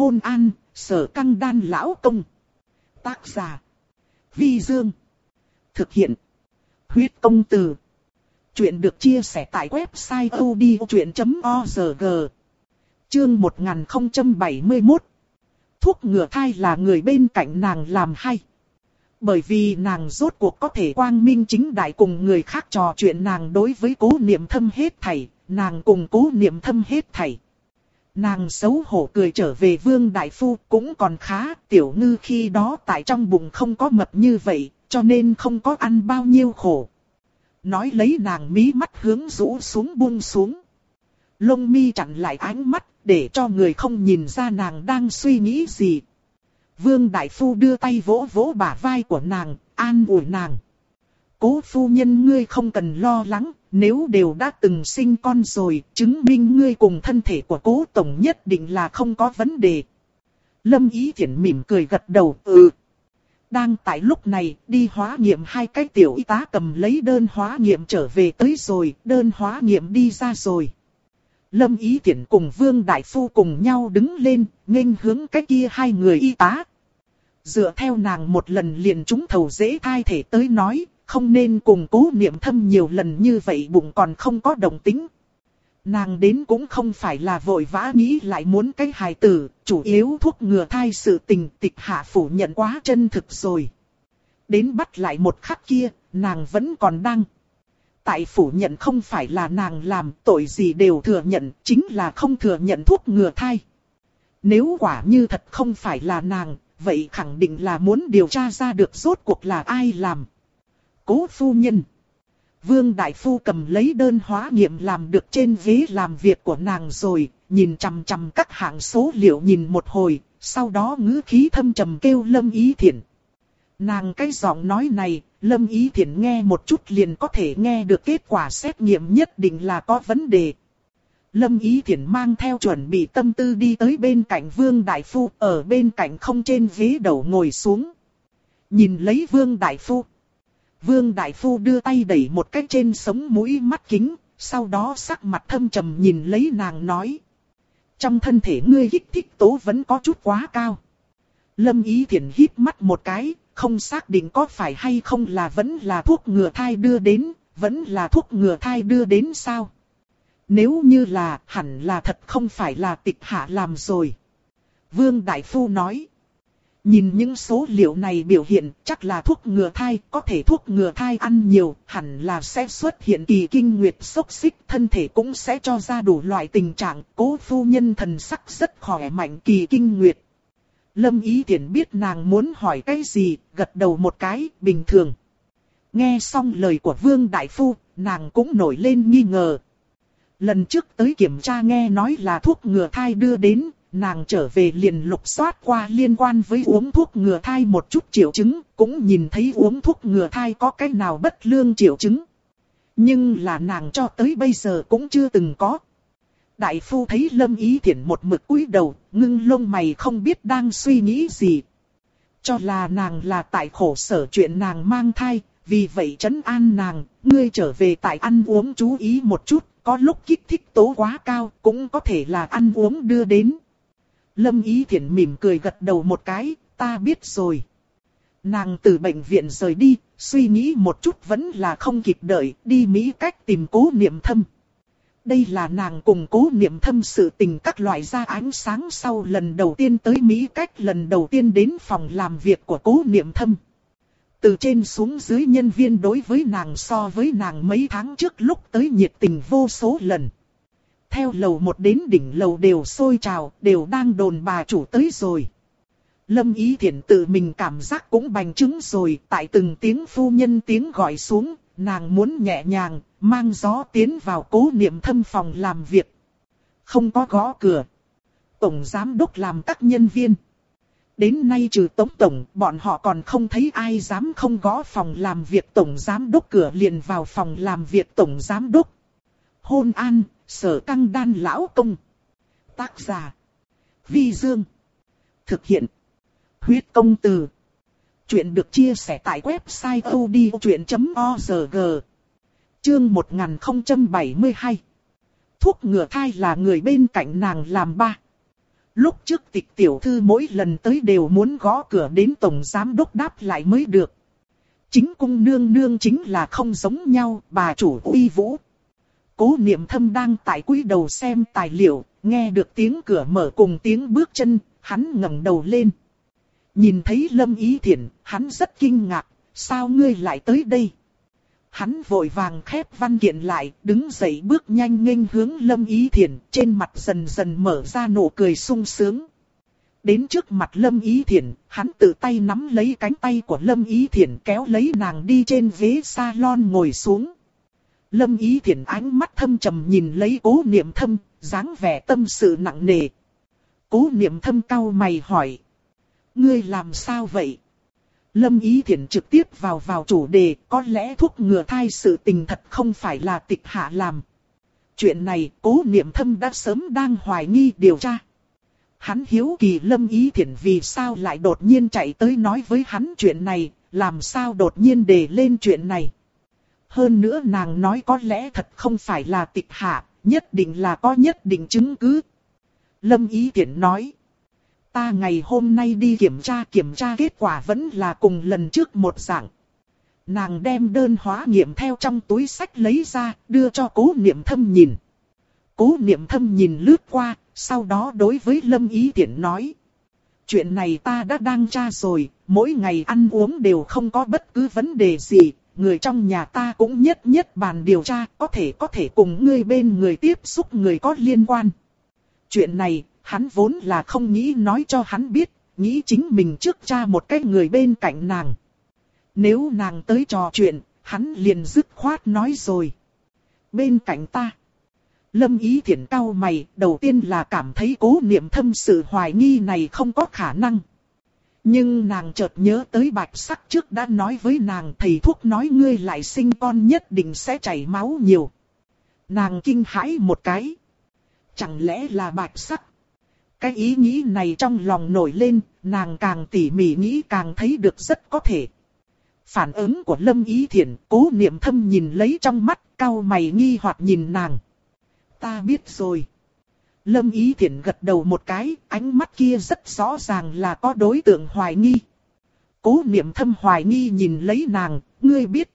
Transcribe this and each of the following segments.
hôn an, sở căng đan lão công. Tác giả. Vi Dương. Thực hiện. Huyết công từ. Chuyện được chia sẻ tại website odchuyện.org. Chương 1071. Thuốc ngừa thai là người bên cạnh nàng làm hay. Bởi vì nàng rốt cuộc có thể quang minh chính đại cùng người khác trò chuyện nàng đối với cố niệm thâm hết thảy, nàng cùng cố niệm thâm hết thảy. Nàng xấu hổ cười trở về vương đại phu cũng còn khá, tiểu ngư khi đó tại trong bụng không có mập như vậy, cho nên không có ăn bao nhiêu khổ. Nói lấy nàng mí mắt hướng rũ xuống buông xuống. Lông mi chặn lại ánh mắt, để cho người không nhìn ra nàng đang suy nghĩ gì. Vương Đại Phu đưa tay vỗ vỗ bả vai của nàng, an ủi nàng. Cố phu nhân ngươi không cần lo lắng, nếu đều đã từng sinh con rồi, chứng minh ngươi cùng thân thể của cố tổng nhất định là không có vấn đề. Lâm Ý Thiển mỉm cười gật đầu, ừ. Đang tại lúc này, đi hóa nghiệm hai cái tiểu y tá cầm lấy đơn hóa nghiệm trở về tới rồi, đơn hóa nghiệm đi ra rồi. Lâm Ý Thiển cùng Vương Đại Phu cùng nhau đứng lên, nghênh hướng cái kia hai người y tá. Dựa theo nàng một lần liền trúng thầu dễ thai thể tới nói, không nên cùng cố niệm thâm nhiều lần như vậy bụng còn không có đồng tính. Nàng đến cũng không phải là vội vã nghĩ lại muốn cái hài tử, chủ yếu thuốc ngừa thai sự tình tịch hạ phủ nhận quá chân thực rồi. Đến bắt lại một khắc kia, nàng vẫn còn đang. Tại phủ nhận không phải là nàng làm tội gì đều thừa nhận, chính là không thừa nhận thuốc ngừa thai. Nếu quả như thật không phải là nàng, vậy khẳng định là muốn điều tra ra được rốt cuộc là ai làm. Cố phu nhân. Vương Đại Phu cầm lấy đơn hóa nghiệm làm được trên ghế làm việc của nàng rồi, nhìn chằm chằm các hạng số liệu nhìn một hồi, sau đó ngữ khí thâm trầm kêu Lâm Ý Thiển. Nàng cái giọng nói này, Lâm Ý Thiển nghe một chút liền có thể nghe được kết quả xét nghiệm nhất định là có vấn đề. Lâm Ý Thiển mang theo chuẩn bị tâm tư đi tới bên cạnh Vương Đại Phu, ở bên cạnh không trên ghế đầu ngồi xuống. Nhìn lấy Vương Đại Phu. Vương Đại Phu đưa tay đẩy một cái trên sống mũi mắt kính, sau đó sắc mặt thâm trầm nhìn lấy nàng nói. Trong thân thể ngươi kích thích tố vẫn có chút quá cao. Lâm Ý Thiển hít mắt một cái, không xác định có phải hay không là vẫn là thuốc ngừa thai đưa đến, vẫn là thuốc ngừa thai đưa đến sao? Nếu như là, hẳn là thật không phải là tịch hạ làm rồi. Vương Đại Phu nói. Nhìn những số liệu này biểu hiện chắc là thuốc ngừa thai, có thể thuốc ngừa thai ăn nhiều, hẳn là sẽ xuất hiện kỳ kinh nguyệt sốc xích, thân thể cũng sẽ cho ra đủ loại tình trạng, cố phu nhân thần sắc rất khỏe mạnh kỳ kinh nguyệt. Lâm Ý tiện biết nàng muốn hỏi cái gì, gật đầu một cái, bình thường. Nghe xong lời của Vương Đại Phu, nàng cũng nổi lên nghi ngờ. Lần trước tới kiểm tra nghe nói là thuốc ngừa thai đưa đến, nàng trở về liền lục soát qua liên quan với uống thuốc ngừa thai một chút triệu chứng, cũng nhìn thấy uống thuốc ngừa thai có cái nào bất lương triệu chứng. Nhưng là nàng cho tới bây giờ cũng chưa từng có. Đại phu thấy lâm ý thiện một mực cúi đầu, ngưng lông mày không biết đang suy nghĩ gì. Cho là nàng là tại khổ sở chuyện nàng mang thai, vì vậy trấn an nàng, ngươi trở về tại ăn uống chú ý một chút, có lúc kích thích tố quá cao, cũng có thể là ăn uống đưa đến. Lâm Ý Thiển mỉm cười gật đầu một cái, ta biết rồi. Nàng từ bệnh viện rời đi, suy nghĩ một chút vẫn là không kịp đợi, đi Mỹ cách tìm cố niệm thâm. Đây là nàng cùng cố niệm thâm sự tình các loại ra ánh sáng sau lần đầu tiên tới Mỹ cách lần đầu tiên đến phòng làm việc của cố niệm thâm. Từ trên xuống dưới nhân viên đối với nàng so với nàng mấy tháng trước lúc tới nhiệt tình vô số lần. Theo lầu một đến đỉnh lầu đều sôi trào, đều đang đồn bà chủ tới rồi. Lâm Ý Thiển tự mình cảm giác cũng bành trướng rồi, tại từng tiếng phu nhân tiếng gọi xuống, nàng muốn nhẹ nhàng, mang gió tiến vào cố niệm thâm phòng làm việc. Không có gõ cửa. Tổng giám đốc làm các nhân viên. Đến nay trừ tống tổng, bọn họ còn không thấy ai dám không gõ phòng làm việc tổng giám đốc cửa liền vào phòng làm việc tổng giám đốc. Hôn an, sở căng đan lão công. Tác giả. Vi Dương. Thực hiện. Huyết công từ. Chuyện được chia sẻ tại website odchuyện.org. Chương 1072. Thuốc ngừa thai là người bên cạnh nàng làm ba. Lúc trước tịch tiểu thư mỗi lần tới đều muốn gõ cửa đến tổng giám đốc đáp lại mới được. Chính cung nương nương chính là không giống nhau, bà chủ uy vũ. Cố niệm thâm đang tại quý đầu xem tài liệu, nghe được tiếng cửa mở cùng tiếng bước chân, hắn ngẩng đầu lên. Nhìn thấy Lâm Ý Thiển, hắn rất kinh ngạc, sao ngươi lại tới đây? Hắn vội vàng khép văn kiện lại, đứng dậy bước nhanh nghênh hướng Lâm Ý Thiển, trên mặt dần dần mở ra nụ cười sung sướng. Đến trước mặt Lâm Ý Thiển, hắn tự tay nắm lấy cánh tay của Lâm Ý Thiển kéo lấy nàng đi trên ghế salon ngồi xuống. Lâm Ý Thiển ánh mắt thâm trầm nhìn lấy cố niệm thâm, dáng vẻ tâm sự nặng nề. Cố niệm thâm cau mày hỏi. Ngươi làm sao vậy? Lâm Ý Thiển trực tiếp vào vào chủ đề, có lẽ thuốc ngừa thai sự tình thật không phải là tịch hạ làm. Chuyện này, cố niệm thâm đã sớm đang hoài nghi điều tra. Hắn hiếu kỳ Lâm Ý Thiển vì sao lại đột nhiên chạy tới nói với hắn chuyện này, làm sao đột nhiên đề lên chuyện này. Hơn nữa nàng nói có lẽ thật không phải là tịch hạ, nhất định là có nhất định chứng cứ. Lâm Ý Tiễn nói. Ta ngày hôm nay đi kiểm tra kiểm tra kết quả vẫn là cùng lần trước một dạng. Nàng đem đơn hóa nghiệm theo trong túi sách lấy ra, đưa cho cố niệm thâm nhìn. Cố niệm thâm nhìn lướt qua, sau đó đối với Lâm Ý Tiễn nói. Chuyện này ta đã đang tra rồi, mỗi ngày ăn uống đều không có bất cứ vấn đề gì, người trong nhà ta cũng nhất nhất bàn điều tra, có thể có thể cùng ngươi bên người tiếp xúc người có liên quan. Chuyện này, hắn vốn là không nghĩ nói cho hắn biết, nghĩ chính mình trước cha một cái người bên cạnh nàng. Nếu nàng tới trò chuyện, hắn liền dứt khoát nói rồi. Bên cạnh ta. Lâm ý thiện cao mày, đầu tiên là cảm thấy cố niệm thâm sự hoài nghi này không có khả năng. Nhưng nàng chợt nhớ tới bạch sắc trước đã nói với nàng thầy thuốc nói ngươi lại sinh con nhất định sẽ chảy máu nhiều. Nàng kinh hãi một cái. Chẳng lẽ là bạch sắc? Cái ý nghĩ này trong lòng nổi lên, nàng càng tỉ mỉ nghĩ càng thấy được rất có thể. Phản ứng của Lâm Ý Thiển, cố niệm thâm nhìn lấy trong mắt, cao mày nghi hoặc nhìn nàng. Ta biết rồi. Lâm Ý Thiển gật đầu một cái, ánh mắt kia rất rõ ràng là có đối tượng hoài nghi. Cố niệm thâm hoài nghi nhìn lấy nàng, ngươi biết.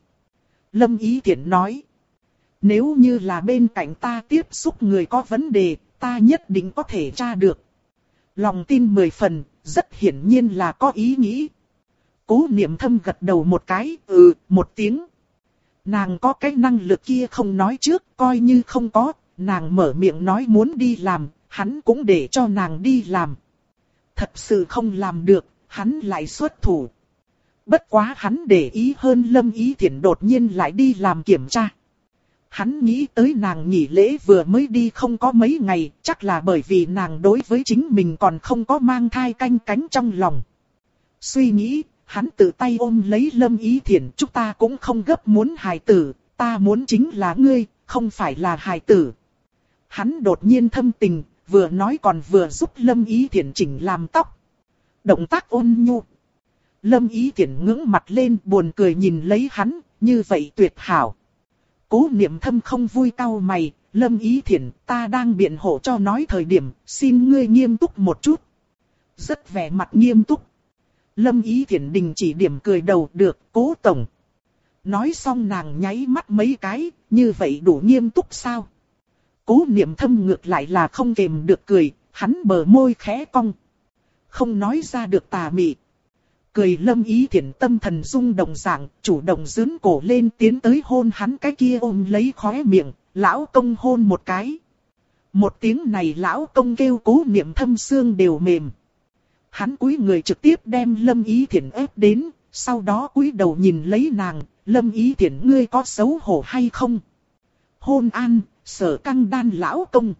Lâm Ý Thiển nói. Nếu như là bên cạnh ta tiếp xúc người có vấn đề, ta nhất định có thể tra được. Lòng tin mười phần, rất hiển nhiên là có ý nghĩ. Cố niệm thâm gật đầu một cái, ừ, một tiếng. Nàng có cái năng lực kia không nói trước, coi như không có, nàng mở miệng nói muốn đi làm, hắn cũng để cho nàng đi làm. Thật sự không làm được, hắn lại xuất thủ. Bất quá hắn để ý hơn Lâm Ý Thiển đột nhiên lại đi làm kiểm tra. Hắn nghĩ tới nàng nghỉ lễ vừa mới đi không có mấy ngày, chắc là bởi vì nàng đối với chính mình còn không có mang thai canh cánh trong lòng. Suy nghĩ, hắn tự tay ôm lấy Lâm Ý Thiển, chúng ta cũng không gấp muốn hài tử, ta muốn chính là ngươi, không phải là hài tử. Hắn đột nhiên thâm tình, vừa nói còn vừa giúp Lâm Ý Thiển chỉnh làm tóc. Động tác ôn nhu. Lâm Ý Thiển ngưỡng mặt lên buồn cười nhìn lấy hắn, như vậy tuyệt hảo. Cố niệm thâm không vui cau mày, Lâm Ý Thiển ta đang biện hộ cho nói thời điểm, xin ngươi nghiêm túc một chút. Rất vẻ mặt nghiêm túc. Lâm Ý Thiển đình chỉ điểm cười đầu được, cố tổng. Nói xong nàng nháy mắt mấy cái, như vậy đủ nghiêm túc sao? Cố niệm thâm ngược lại là không kềm được cười, hắn bờ môi khẽ cong. Không nói ra được tà mị. Cười lâm ý thiện tâm thần rung động dạng, chủ động dướn cổ lên tiến tới hôn hắn cái kia ôm lấy khóe miệng, lão công hôn một cái. Một tiếng này lão công kêu cố niệm thâm xương đều mềm. Hắn cúi người trực tiếp đem lâm ý thiện ép đến, sau đó cúi đầu nhìn lấy nàng, lâm ý thiện ngươi có xấu hổ hay không? Hôn an, sở căng đan lão công.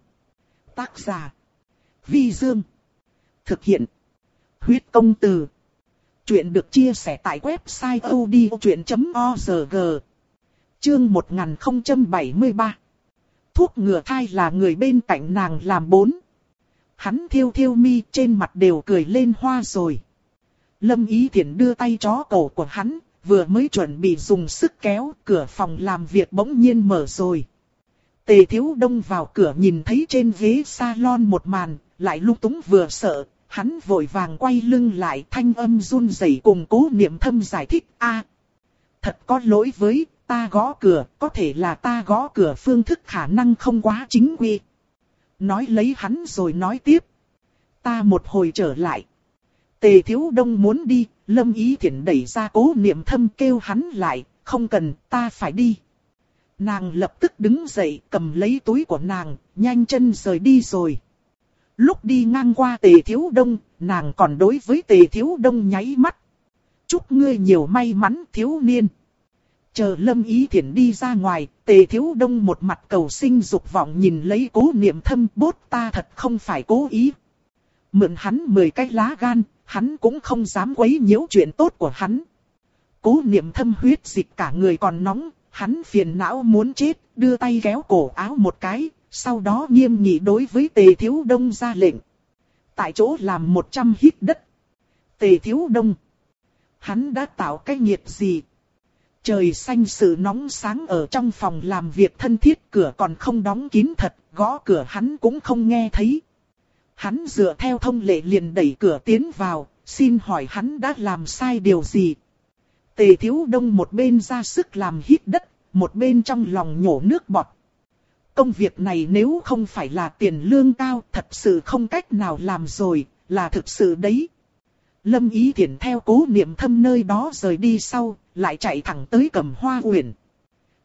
Tác giả. Vi Dương. Thực hiện. Huyết công từ. Chuyện được chia sẻ tại website odchuyện.org. Chương 1073. Thuốc ngừa thai là người bên cạnh nàng làm bốn. Hắn thiêu thiêu mi trên mặt đều cười lên hoa rồi. Lâm Ý Thiển đưa tay chó cổ của hắn, vừa mới chuẩn bị dùng sức kéo, cửa phòng làm việc bỗng nhiên mở rồi. Tề Thiếu Đông vào cửa nhìn thấy trên ghế salon một màn, lại lung túng vừa sợ, hắn vội vàng quay lưng lại thanh âm run rẩy cùng cố niệm thâm giải thích a Thật có lỗi với, ta gõ cửa, có thể là ta gõ cửa phương thức khả năng không quá chính quy. Nói lấy hắn rồi nói tiếp. Ta một hồi trở lại. Tề Thiếu Đông muốn đi, Lâm Ý Thiển đẩy ra cố niệm thâm kêu hắn lại, không cần, ta phải đi. Nàng lập tức đứng dậy cầm lấy túi của nàng, nhanh chân rời đi rồi. Lúc đi ngang qua tề thiếu đông, nàng còn đối với tề thiếu đông nháy mắt. Chúc ngươi nhiều may mắn thiếu niên. Chờ lâm ý thiện đi ra ngoài, tề thiếu đông một mặt cầu sinh dục vọng nhìn lấy cố niệm thâm bốt ta thật không phải cố ý. Mượn hắn 10 cái lá gan, hắn cũng không dám quấy nhiễu chuyện tốt của hắn. Cố niệm thâm huyết dịch cả người còn nóng, hắn phiền não muốn chết, đưa tay kéo cổ áo một cái, sau đó nghiêm nghị đối với tề thiếu đông ra lệnh. Tại chỗ làm 100 hít đất. Tề thiếu đông. Hắn đã tạo cái nhiệt gì? Trời xanh sự nóng sáng ở trong phòng làm việc thân thiết cửa còn không đóng kín thật, gõ cửa hắn cũng không nghe thấy. Hắn dựa theo thông lệ liền đẩy cửa tiến vào, xin hỏi hắn đã làm sai điều gì. Tề thiếu đông một bên ra sức làm hít đất, một bên trong lòng nhổ nước bọt. Công việc này nếu không phải là tiền lương cao thật sự không cách nào làm rồi, là thực sự đấy. Lâm Ý Thiển theo cố niệm thâm nơi đó rời đi sau, lại chạy thẳng tới cầm hoa uyển.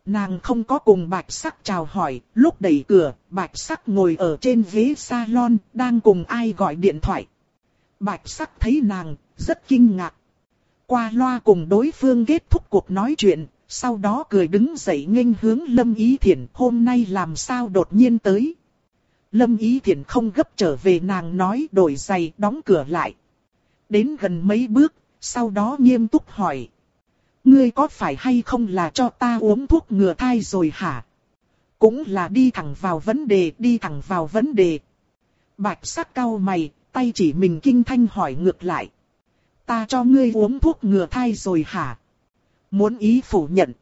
Nàng không có cùng bạch sắc chào hỏi, lúc đẩy cửa, bạch sắc ngồi ở trên ghế salon, đang cùng ai gọi điện thoại. Bạch sắc thấy nàng, rất kinh ngạc. Qua loa cùng đối phương kết thúc cuộc nói chuyện, sau đó cười đứng dậy nghênh hướng Lâm Ý Thiển hôm nay làm sao đột nhiên tới. Lâm Ý Thiển không gấp trở về nàng nói đổi giày đóng cửa lại. Đến gần mấy bước, sau đó nghiêm túc hỏi. Ngươi có phải hay không là cho ta uống thuốc ngừa thai rồi hả? Cũng là đi thẳng vào vấn đề, đi thẳng vào vấn đề. Bạch sắc cao mày, tay chỉ mình kinh thanh hỏi ngược lại. Ta cho ngươi uống thuốc ngừa thai rồi hả? Muốn ý phủ nhận.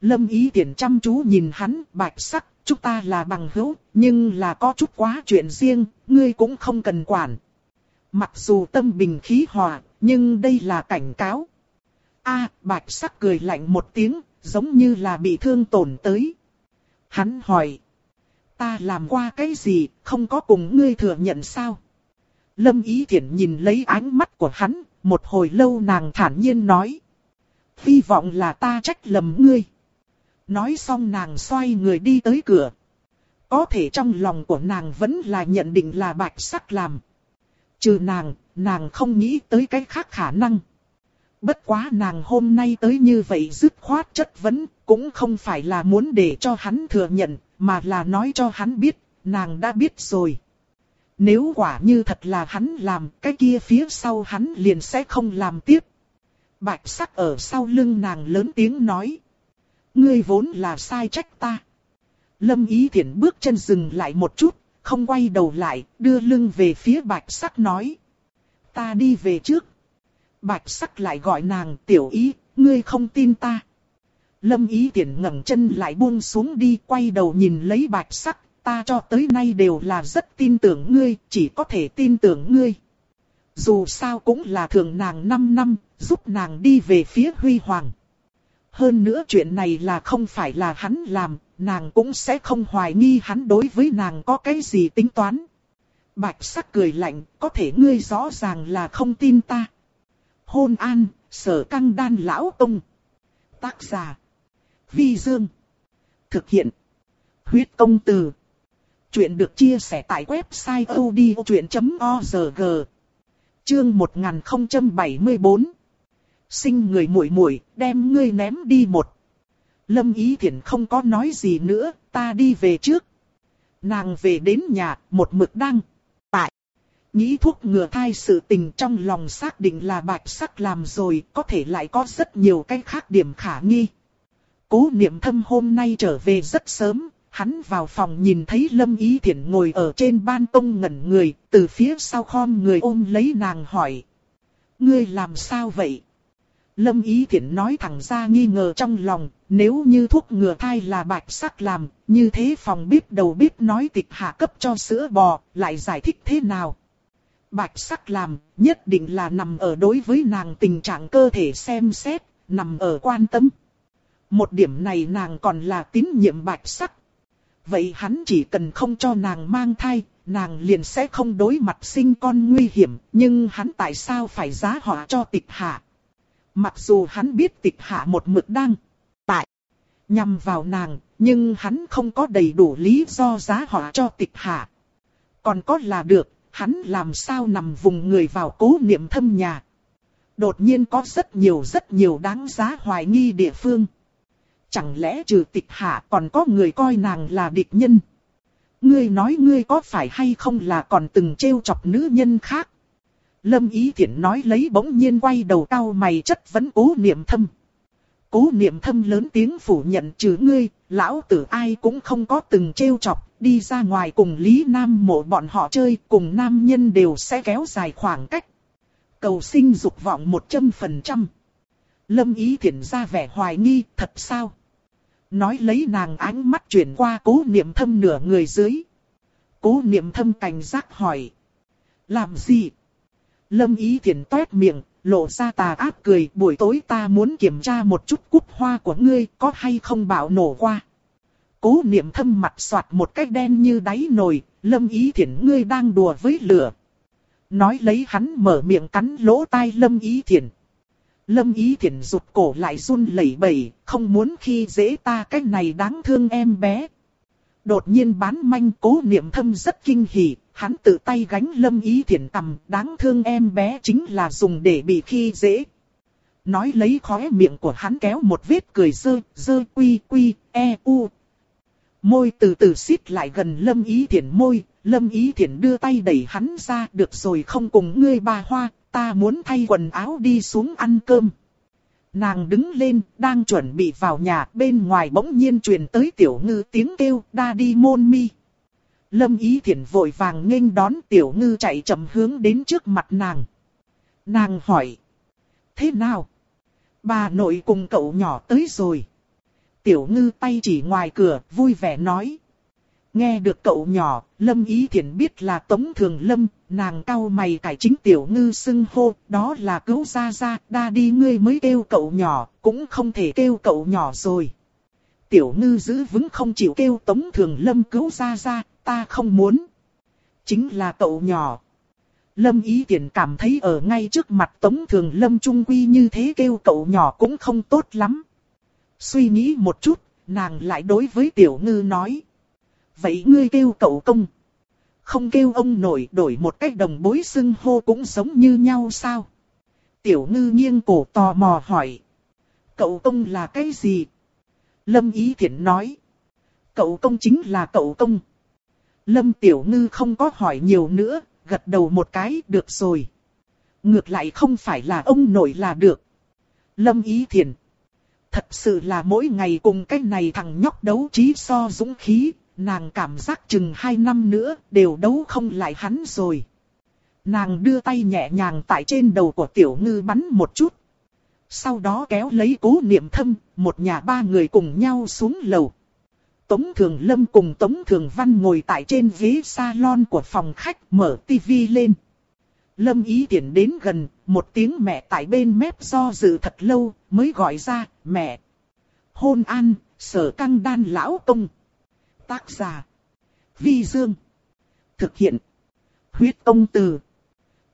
Lâm ý tiện chăm chú nhìn hắn, bạch sắc, chúng ta là bằng hữu, nhưng là có chút quá chuyện riêng, ngươi cũng không cần quản. Mặc dù tâm bình khí hòa, nhưng đây là cảnh cáo. A, bạch sắc cười lạnh một tiếng, giống như là bị thương tổn tới. Hắn hỏi. Ta làm qua cái gì, không có cùng ngươi thừa nhận sao? Lâm Ý thiện nhìn lấy ánh mắt của hắn, một hồi lâu nàng thản nhiên nói. Hy vọng là ta trách lầm ngươi. Nói xong nàng xoay người đi tới cửa. Có thể trong lòng của nàng vẫn là nhận định là bạch sắc làm. Trừ nàng, nàng không nghĩ tới cái khác khả năng. Bất quá nàng hôm nay tới như vậy dứt khoát chất vấn, cũng không phải là muốn để cho hắn thừa nhận, mà là nói cho hắn biết, nàng đã biết rồi. Nếu quả như thật là hắn làm, cái kia phía sau hắn liền sẽ không làm tiếp. Bạch sắc ở sau lưng nàng lớn tiếng nói. Ngươi vốn là sai trách ta. Lâm ý thiện bước chân dừng lại một chút, không quay đầu lại, đưa lưng về phía bạch sắc nói. Ta đi về trước. Bạch sắc lại gọi nàng tiểu ý, ngươi không tin ta. Lâm ý tiện ngẩng chân lại buông xuống đi quay đầu nhìn lấy bạch sắc, ta cho tới nay đều là rất tin tưởng ngươi, chỉ có thể tin tưởng ngươi. Dù sao cũng là thường nàng 5 năm, giúp nàng đi về phía huy hoàng. Hơn nữa chuyện này là không phải là hắn làm, nàng cũng sẽ không hoài nghi hắn đối với nàng có cái gì tính toán. Bạch sắc cười lạnh, có thể ngươi rõ ràng là không tin ta. Hôn an, sở căng đan lão tông. Tác giả. Vi Dương. Thực hiện. Huyết công từ. Chuyện được chia sẻ tại website odchuyện.org. Chương 1074 sinh người muội muội, đem ngươi ném đi một. Lâm Ý Thiển không có nói gì nữa, ta đi về trước. Nàng về đến nhà, một mực đăng. Tại. Nghĩ thuốc ngừa thai sự tình trong lòng xác định là bạch sắc làm rồi, có thể lại có rất nhiều cái khác điểm khả nghi. Cố niệm thâm hôm nay trở về rất sớm, hắn vào phòng nhìn thấy Lâm Ý Thiển ngồi ở trên ban công ngẩn người, từ phía sau khom người ôm lấy nàng hỏi. Ngươi làm sao vậy? Lâm Ý Thiển nói thẳng ra nghi ngờ trong lòng, nếu như thuốc ngừa thai là bạch sắc làm, như thế phòng bếp đầu bếp nói tịch hạ cấp cho sữa bò, lại giải thích thế nào? Bạch sắc làm, nhất định là nằm ở đối với nàng tình trạng cơ thể xem xét, nằm ở quan tâm. Một điểm này nàng còn là tín nhiệm bạch sắc. Vậy hắn chỉ cần không cho nàng mang thai, nàng liền sẽ không đối mặt sinh con nguy hiểm, nhưng hắn tại sao phải giá họa cho tịch hạ? Mặc dù hắn biết tịch hạ một mực đang tại nhằm vào nàng, nhưng hắn không có đầy đủ lý do giá họa cho tịch hạ. Còn có là được, hắn làm sao nằm vùng người vào cố niệm thâm nhà. Đột nhiên có rất nhiều rất nhiều đáng giá hoài nghi địa phương. Chẳng lẽ trừ tịch hạ còn có người coi nàng là địch nhân? Ngươi nói ngươi có phải hay không là còn từng trêu chọc nữ nhân khác? Lâm Ý Thiển nói lấy bỗng nhiên quay đầu cao mày chất vấn cố niệm thâm. Cố niệm thâm lớn tiếng phủ nhận trừ ngươi, lão tử ai cũng không có từng trêu chọc, đi ra ngoài cùng Lý Nam mộ bọn họ chơi, cùng nam nhân đều sẽ kéo dài khoảng cách. Cầu sinh dục vọng một trăm phần trăm. Lâm Ý Thiển ra vẻ hoài nghi, thật sao? Nói lấy nàng ánh mắt chuyển qua cố niệm thâm nửa người dưới. Cố niệm thâm cảnh giác hỏi. Làm gì? Lâm ý thiền toét miệng, lộ ra tà ác cười. Buổi tối ta muốn kiểm tra một chút cúc hoa của ngươi có hay không bạo nổ qua. Cố niệm thâm mặt soạt một cái đen như đáy nồi. Lâm ý thiền ngươi đang đùa với lửa. Nói lấy hắn mở miệng cắn lỗ tai lâm ý thiền. Lâm Ý Thiển rụt cổ lại run lẩy bẩy, không muốn khi dễ ta cái này đáng thương em bé. Đột nhiên bán manh cố niệm thâm rất kinh hỉ, hắn tự tay gánh Lâm Ý Thiển cầm, đáng thương em bé chính là dùng để bị khi dễ. Nói lấy khóe miệng của hắn kéo một vết cười dơ, dơ quy quy, e u. Môi từ từ xít lại gần Lâm Ý Thiển môi, Lâm Ý Thiển đưa tay đẩy hắn ra, được rồi không cùng ngươi ba hoa, ta muốn thay quần áo đi xuống ăn cơm. Nàng đứng lên, đang chuẩn bị vào nhà, bên ngoài bỗng nhiên truyền tới tiểu ngư tiếng kêu, đa đi môn mi. Lâm ý thiện vội vàng nghênh đón tiểu ngư chạy chậm hướng đến trước mặt nàng. Nàng hỏi. Thế nào? Bà nội cùng cậu nhỏ tới rồi. Tiểu ngư tay chỉ ngoài cửa, vui vẻ nói. Nghe được cậu nhỏ, Lâm Ý Thiển biết là Tống Thường Lâm, nàng cau mày cải chính tiểu ngư xưng hô, đó là cứu ra ra, đa đi ngươi mới kêu cậu nhỏ, cũng không thể kêu cậu nhỏ rồi. Tiểu ngư giữ vững không chịu kêu Tống Thường Lâm cứu ra ra, ta không muốn. Chính là cậu nhỏ. Lâm Ý Thiển cảm thấy ở ngay trước mặt Tống Thường Lâm Trung Quy như thế kêu cậu nhỏ cũng không tốt lắm. Suy nghĩ một chút, nàng lại đối với tiểu ngư nói. Vậy ngươi kêu cậu công. Không kêu ông nổi đổi một cách đồng bối xưng hô cũng giống như nhau sao? Tiểu ngư nghiêng cổ tò mò hỏi. Cậu công là cái gì? Lâm Ý Thiển nói. Cậu công chính là cậu công. Lâm Tiểu Ngư không có hỏi nhiều nữa, gật đầu một cái, được rồi. Ngược lại không phải là ông nội là được. Lâm Ý Thiển. Thật sự là mỗi ngày cùng cái này thằng nhóc đấu trí so dũng khí, nàng cảm giác chừng hai năm nữa đều đấu không lại hắn rồi. Nàng đưa tay nhẹ nhàng tại trên đầu của tiểu ngư bắn một chút. Sau đó kéo lấy cố niệm thâm, một nhà ba người cùng nhau xuống lầu. Tống Thường Lâm cùng Tống Thường Văn ngồi tại trên ghế salon của phòng khách mở tivi lên. Lâm ý tiện đến gần, một tiếng mẹ tại bên mép do dự thật lâu, mới gọi ra, mẹ. Hôn an, sở căng đan lão công. Tác giả. Vi Dương. Thực hiện. Huyết công từ.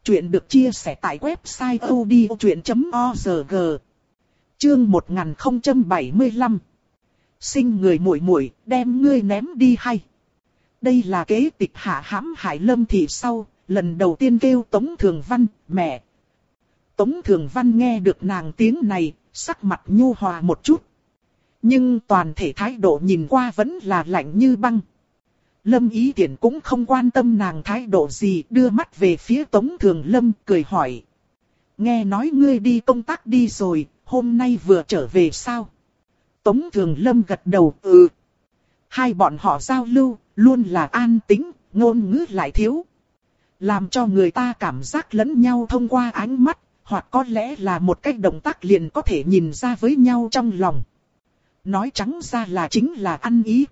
Chuyện được chia sẻ tại website odchuyện.org. Chương 1075. Sinh người muội muội đem ngươi ném đi hay. Đây là kế tịch hạ hãm hải lâm thị sau, lần đầu tiên kêu Tống Thường Văn, mẹ. Tống Thường Văn nghe được nàng tiếng này, sắc mặt nhu hòa một chút, nhưng toàn thể thái độ nhìn qua vẫn là lạnh như băng. Lâm Ý Tiễn cũng không quan tâm nàng thái độ gì, đưa mắt về phía Tống Thường Lâm, cười hỏi. Nghe nói ngươi đi công tác đi rồi, hôm nay vừa trở về sao? Tống Thường Lâm gật đầu, ừ. Hai bọn họ giao lưu, luôn là an tĩnh, ngôn ngữ lại thiếu. Làm cho người ta cảm giác lẫn nhau thông qua ánh mắt, hoặc có lẽ là một cách động tác liền có thể nhìn ra với nhau trong lòng. Nói trắng ra là chính là ăn ý.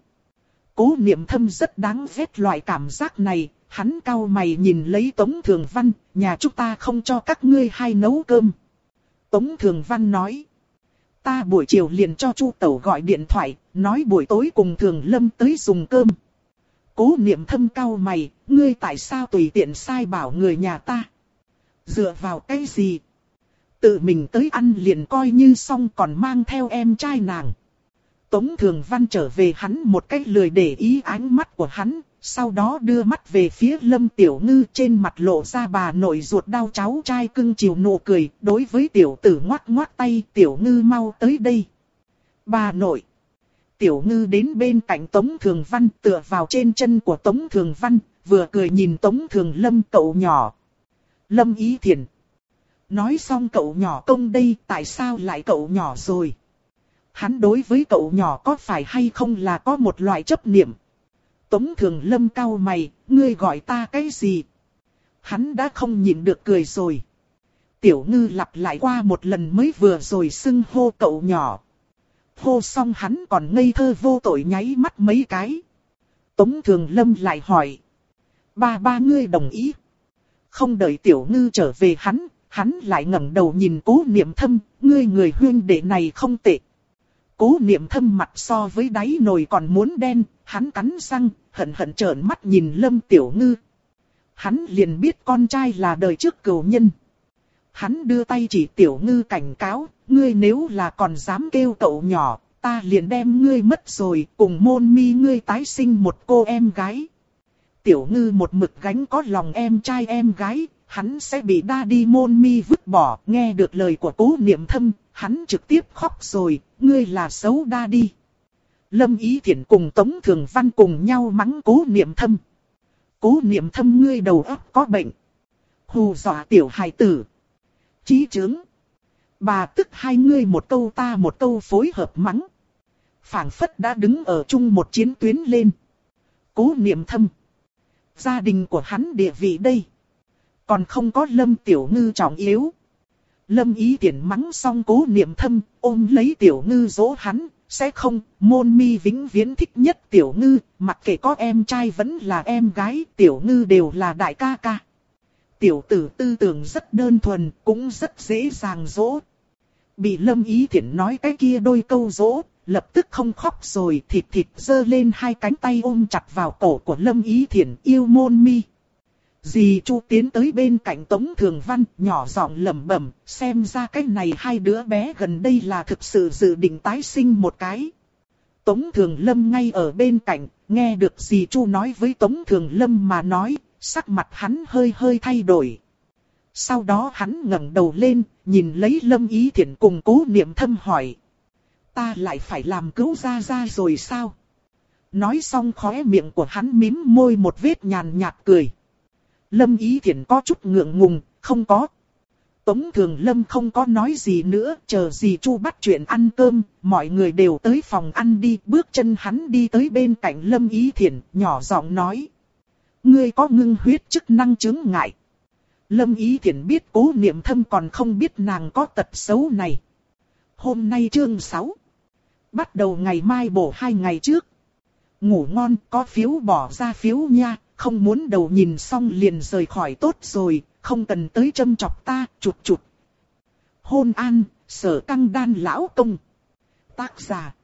Cố niệm thâm rất đáng ghét loại cảm giác này, hắn cao mày nhìn lấy Tống Thường Văn, nhà chúng ta không cho các ngươi hay nấu cơm. Tống Thường Văn nói, ta buổi chiều liền cho Chu Tẩu gọi điện thoại, nói buổi tối cùng Thường Lâm tới dùng cơm. Cố niệm thâm cao mày, ngươi tại sao tùy tiện sai bảo người nhà ta? Dựa vào cái gì? Tự mình tới ăn liền coi như xong còn mang theo em trai nàng. Tống Thường Văn trở về hắn một cách lười để ý ánh mắt của hắn, sau đó đưa mắt về phía Lâm Tiểu Ngư trên mặt lộ ra bà nội ruột đau cháu trai cưng chiều nụ cười, đối với tiểu tử ngoát ngoát tay Tiểu Ngư mau tới đây. Bà nội. Tiểu Ngư đến bên cạnh Tống Thường Văn tựa vào trên chân của Tống Thường Văn, vừa cười nhìn Tống Thường Lâm cậu nhỏ. Lâm Ý Thiền. Nói xong cậu nhỏ công đây tại sao lại cậu nhỏ rồi? Hắn đối với cậu nhỏ có phải hay không là có một loại chấp niệm? Tống Thường Lâm cao mày, ngươi gọi ta cái gì? Hắn đã không nhịn được cười rồi. Tiểu ngư lặp lại qua một lần mới vừa rồi xưng hô cậu nhỏ. Hô xong hắn còn ngây thơ vô tội nháy mắt mấy cái. Tống Thường Lâm lại hỏi. Ba ba ngươi đồng ý. Không đợi tiểu ngư trở về hắn, hắn lại ngẩng đầu nhìn cố niệm thâm, ngươi người huyên đệ này không tệ. Cố niệm thâm mặt so với đáy nồi còn muốn đen, hắn cắn răng, hận hận trợn mắt nhìn lâm tiểu ngư. Hắn liền biết con trai là đời trước cửu nhân. Hắn đưa tay chỉ tiểu ngư cảnh cáo, ngươi nếu là còn dám kêu cậu nhỏ, ta liền đem ngươi mất rồi, cùng môn mi ngươi tái sinh một cô em gái. Tiểu ngư một mực gánh có lòng em trai em gái, hắn sẽ bị đa đi môn mi vứt bỏ, nghe được lời của cố niệm thâm, hắn trực tiếp khóc rồi, ngươi là xấu đa đi. Lâm Ý Thiển cùng Tống Thường Văn cùng nhau mắng cố niệm thâm. Cố niệm thâm ngươi đầu óc có bệnh. Hù dọa tiểu hài tử. Chí chứng. Bà tức hai ngươi một câu ta một câu phối hợp mắng. phảng phất đã đứng ở chung một chiến tuyến lên. Cố niệm thâm. Gia đình của hắn địa vị đây. Còn không có lâm tiểu ngư trọng yếu. Lâm ý tiện mắng xong cố niệm thâm, ôm lấy tiểu ngư dỗ hắn, sẽ không, môn mi vĩnh viễn thích nhất tiểu ngư, mặc kệ có em trai vẫn là em gái, tiểu ngư đều là đại ca ca. Tiểu tử tư tưởng rất đơn thuần, cũng rất dễ dàng dỗ. Bị lâm ý thiện nói cái kia đôi câu dỗ, lập tức không khóc rồi thịt thịt dơ lên hai cánh tay ôm chặt vào cổ của lâm ý thiện yêu môn mi. Dì Chu tiến tới bên cạnh Tống Thường Văn, nhỏ giọng lẩm bẩm, xem ra cái này hai đứa bé gần đây là thực sự dự định tái sinh một cái. Tống Thường Lâm ngay ở bên cạnh, nghe được dì Chu nói với Tống Thường Lâm mà nói, sắc mặt hắn hơi hơi thay đổi. Sau đó hắn ngẩng đầu lên, nhìn lấy Lâm Ý Thiển cùng cố niệm thâm hỏi. Ta lại phải làm cứu ra ra rồi sao? Nói xong khóe miệng của hắn mím môi một vết nhàn nhạt cười. Lâm Ý Thiển có chút ngượng ngùng, không có. Tống Thường Lâm không có nói gì nữa, chờ gì Chu bắt chuyện ăn cơm, mọi người đều tới phòng ăn đi, bước chân hắn đi tới bên cạnh Lâm Ý Thiển, nhỏ giọng nói. Ngươi có ngưng huyết chức năng chứng ngại. Lâm Ý Thiển biết cố niệm thâm còn không biết nàng có tật xấu này. Hôm nay chương 6. Bắt đầu ngày mai bổ hai ngày trước. Ngủ ngon có phiếu bỏ ra phiếu nha, không muốn đầu nhìn xong liền rời khỏi tốt rồi, không cần tới châm chọc ta, chụt chụt. Hôn an, sở căng đan lão công. Tác giả.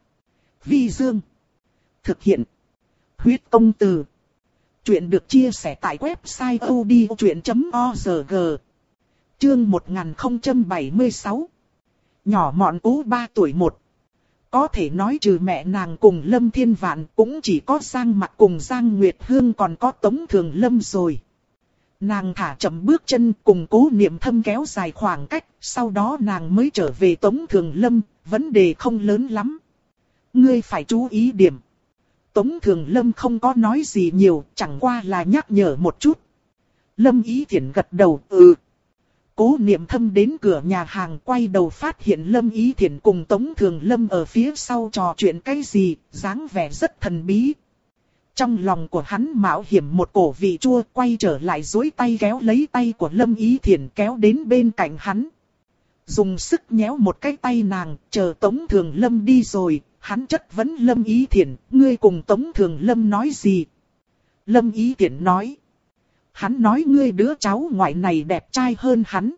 Vi Dương. Thực hiện. Huyết công từ. Chuyện được chia sẻ tại website odchuyện.org. Chương 1076. Nhỏ mọn ú 3 tuổi 1. Có thể nói trừ mẹ nàng cùng Lâm Thiên Vạn cũng chỉ có Giang Mặc cùng Giang Nguyệt Hương còn có Tống Thường Lâm rồi. Nàng thả chậm bước chân cùng cố niệm thâm kéo dài khoảng cách, sau đó nàng mới trở về Tống Thường Lâm, vấn đề không lớn lắm. Ngươi phải chú ý điểm. Tống Thường Lâm không có nói gì nhiều, chẳng qua là nhắc nhở một chút. Lâm Ý Thiển gật đầu, ừ. Cố niệm thâm đến cửa nhà hàng quay đầu phát hiện Lâm Ý Thiển cùng Tống Thường Lâm ở phía sau trò chuyện cái gì, dáng vẻ rất thần bí. Trong lòng của hắn mạo hiểm một cổ vị chua quay trở lại dối tay kéo lấy tay của Lâm Ý Thiển kéo đến bên cạnh hắn. Dùng sức nhéo một cái tay nàng, chờ Tống Thường Lâm đi rồi, hắn chất vấn Lâm Ý Thiển, ngươi cùng Tống Thường Lâm nói gì? Lâm Ý Thiển nói. Hắn nói ngươi đứa cháu ngoại này đẹp trai hơn hắn.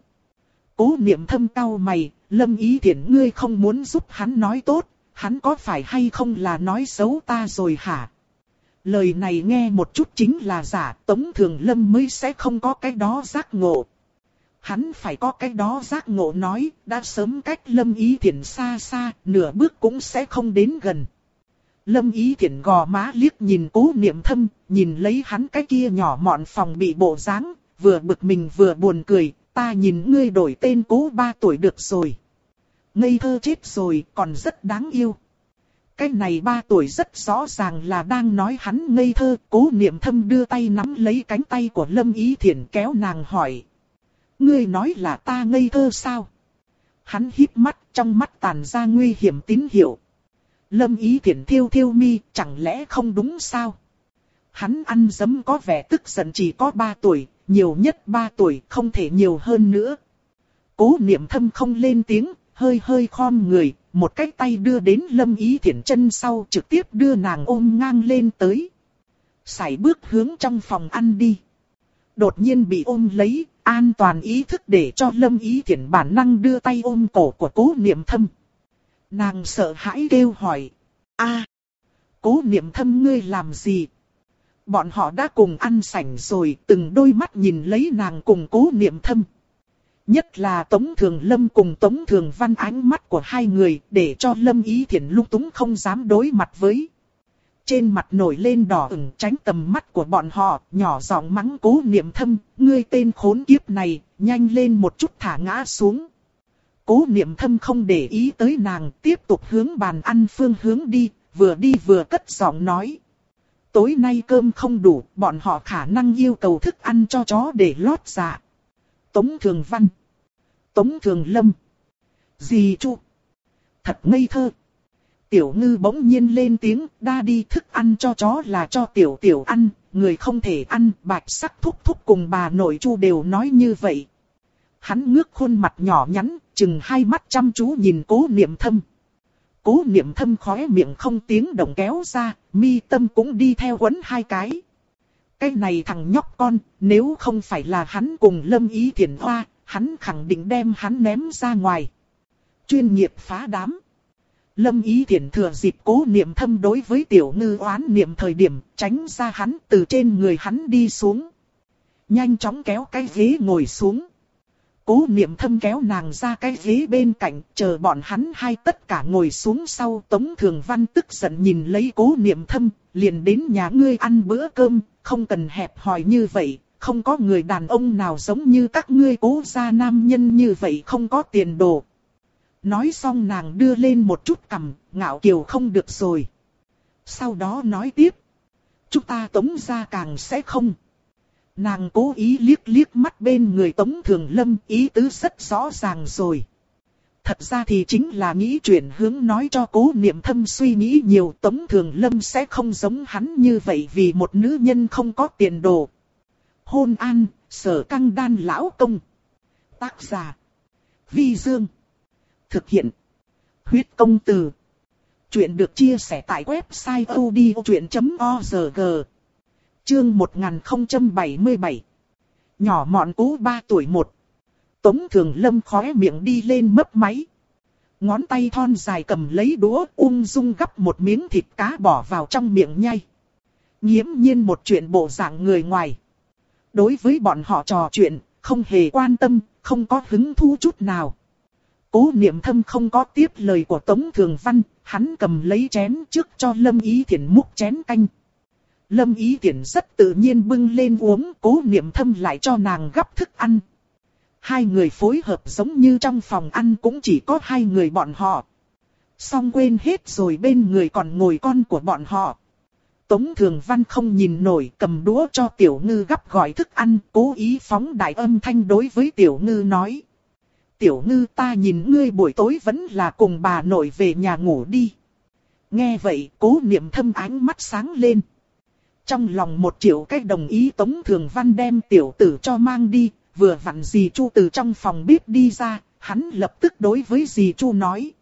Cố niệm thâm cao mày, Lâm Ý Thiển ngươi không muốn giúp hắn nói tốt, hắn có phải hay không là nói xấu ta rồi hả? Lời này nghe một chút chính là giả, Tống Thường Lâm mới sẽ không có cái đó giác ngộ. Hắn phải có cái đó giác ngộ nói, đã sớm cách Lâm Ý Thiển xa xa, nửa bước cũng sẽ không đến gần. Lâm Ý Thiển gò má liếc nhìn cố niệm thâm, nhìn lấy hắn cái kia nhỏ mọn phòng bị bộ dáng, vừa bực mình vừa buồn cười, ta nhìn ngươi đổi tên cố ba tuổi được rồi. Ngây thơ chết rồi, còn rất đáng yêu. Cái này ba tuổi rất rõ ràng là đang nói hắn ngây thơ, cố niệm thâm đưa tay nắm lấy cánh tay của Lâm Ý Thiển kéo nàng hỏi. Ngươi nói là ta ngây thơ sao? Hắn híp mắt, trong mắt tàn ra nguy hiểm tín hiệu. Lâm Ý Thiển thiêu thiêu mi, chẳng lẽ không đúng sao? Hắn ăn dấm có vẻ tức giận chỉ có ba tuổi, nhiều nhất ba tuổi, không thể nhiều hơn nữa. Cố niệm thâm không lên tiếng, hơi hơi khom người, một cái tay đưa đến lâm ý thiển chân sau trực tiếp đưa nàng ôm ngang lên tới. Sải bước hướng trong phòng ăn đi. Đột nhiên bị ôm lấy, an toàn ý thức để cho lâm ý thiển bản năng đưa tay ôm cổ của cố niệm thâm. Nàng sợ hãi kêu hỏi. a cố niệm thâm ngươi làm gì? Bọn họ đã cùng ăn sảnh rồi, từng đôi mắt nhìn lấy nàng cùng cố niệm thâm. Nhất là Tống Thường Lâm cùng Tống Thường Văn ánh mắt của hai người để cho Lâm Ý Thiển lung túng không dám đối mặt với. Trên mặt nổi lên đỏ ửng tránh tầm mắt của bọn họ, nhỏ giọng mắng cố niệm thâm, ngươi tên khốn kiếp này, nhanh lên một chút thả ngã xuống. Cố niệm thâm không để ý tới nàng, tiếp tục hướng bàn ăn phương hướng đi, vừa đi vừa cất giọng nói. Tối nay cơm không đủ, bọn họ khả năng yêu cầu thức ăn cho chó để lót dạ. Tống Thường Văn. Tống Thường Lâm. Dì Chu. Thật ngây thơ. Tiểu ngư bỗng nhiên lên tiếng, đa đi thức ăn cho chó là cho tiểu tiểu ăn, người không thể ăn, bạch sắc thúc thúc cùng bà nội chu đều nói như vậy. Hắn ngước khuôn mặt nhỏ nhắn, chừng hai mắt chăm chú nhìn cố niệm thâm. Cố niệm thâm khóe miệng không tiếng động kéo ra, mi tâm cũng đi theo quấn hai cái. Cái này thằng nhóc con, nếu không phải là hắn cùng lâm ý thiền hoa, hắn khẳng định đem hắn ném ra ngoài. Chuyên nghiệp phá đám. Lâm ý thiền thừa dịp cố niệm thâm đối với tiểu ngư oán niệm thời điểm, tránh ra hắn từ trên người hắn đi xuống. Nhanh chóng kéo cái ghế ngồi xuống. Cố niệm thâm kéo nàng ra cái ghế bên cạnh, chờ bọn hắn hai tất cả ngồi xuống sau. Tống Thường Văn tức giận nhìn lấy cố niệm thâm, liền đến nhà ngươi ăn bữa cơm, không cần hẹp hòi như vậy. Không có người đàn ông nào giống như các ngươi cố gia nam nhân như vậy không có tiền đồ. Nói xong nàng đưa lên một chút cằm, ngạo kiều không được rồi. Sau đó nói tiếp. Chúng ta tống gia càng sẽ không. Nàng cố ý liếc liếc mắt bên người Tống Thường Lâm ý tứ rất rõ ràng rồi. Thật ra thì chính là nghĩ chuyển hướng nói cho cố niệm thâm suy nghĩ nhiều Tống Thường Lâm sẽ không giống hắn như vậy vì một nữ nhân không có tiền đồ. Hôn an, sở căng đan lão công. Tác giả. Vi Dương. Thực hiện. Huyết công từ. Chuyện được chia sẻ tại website odchuyện.org. Chương 1077 Nhỏ mọn cú 3 tuổi một Tống Thường Lâm khóe miệng đi lên mấp máy. Ngón tay thon dài cầm lấy đũa ung dung gắp một miếng thịt cá bỏ vào trong miệng nhai. Nhiễm nhiên một chuyện bộ dạng người ngoài. Đối với bọn họ trò chuyện, không hề quan tâm, không có hứng thú chút nào. Cố niệm thâm không có tiếp lời của Tống Thường Văn, hắn cầm lấy chén trước cho Lâm Ý Thiển múc chén canh. Lâm Ý Tiễn rất tự nhiên bưng lên uống, cố niệm thâm lại cho nàng gấp thức ăn. Hai người phối hợp giống như trong phòng ăn cũng chỉ có hai người bọn họ. Xong quên hết rồi bên người còn ngồi con của bọn họ. Tống Thường Văn không nhìn nổi cầm đũa cho Tiểu Ngư gấp gọi thức ăn, cố ý phóng đại âm thanh đối với Tiểu Ngư nói. Tiểu Ngư ta nhìn ngươi buổi tối vẫn là cùng bà nội về nhà ngủ đi. Nghe vậy cố niệm thâm ánh mắt sáng lên. Trong lòng một triệu cách đồng ý Tống Thường Văn đem tiểu tử cho mang đi, vừa vặn dì chu từ trong phòng bếp đi ra, hắn lập tức đối với dì Chu nói.